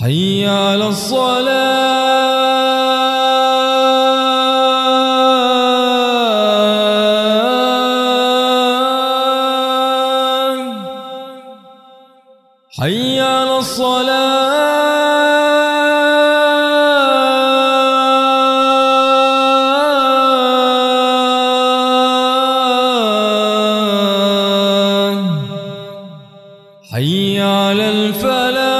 حي على الصلاة. حي على الصلاة. حي على الفلاح.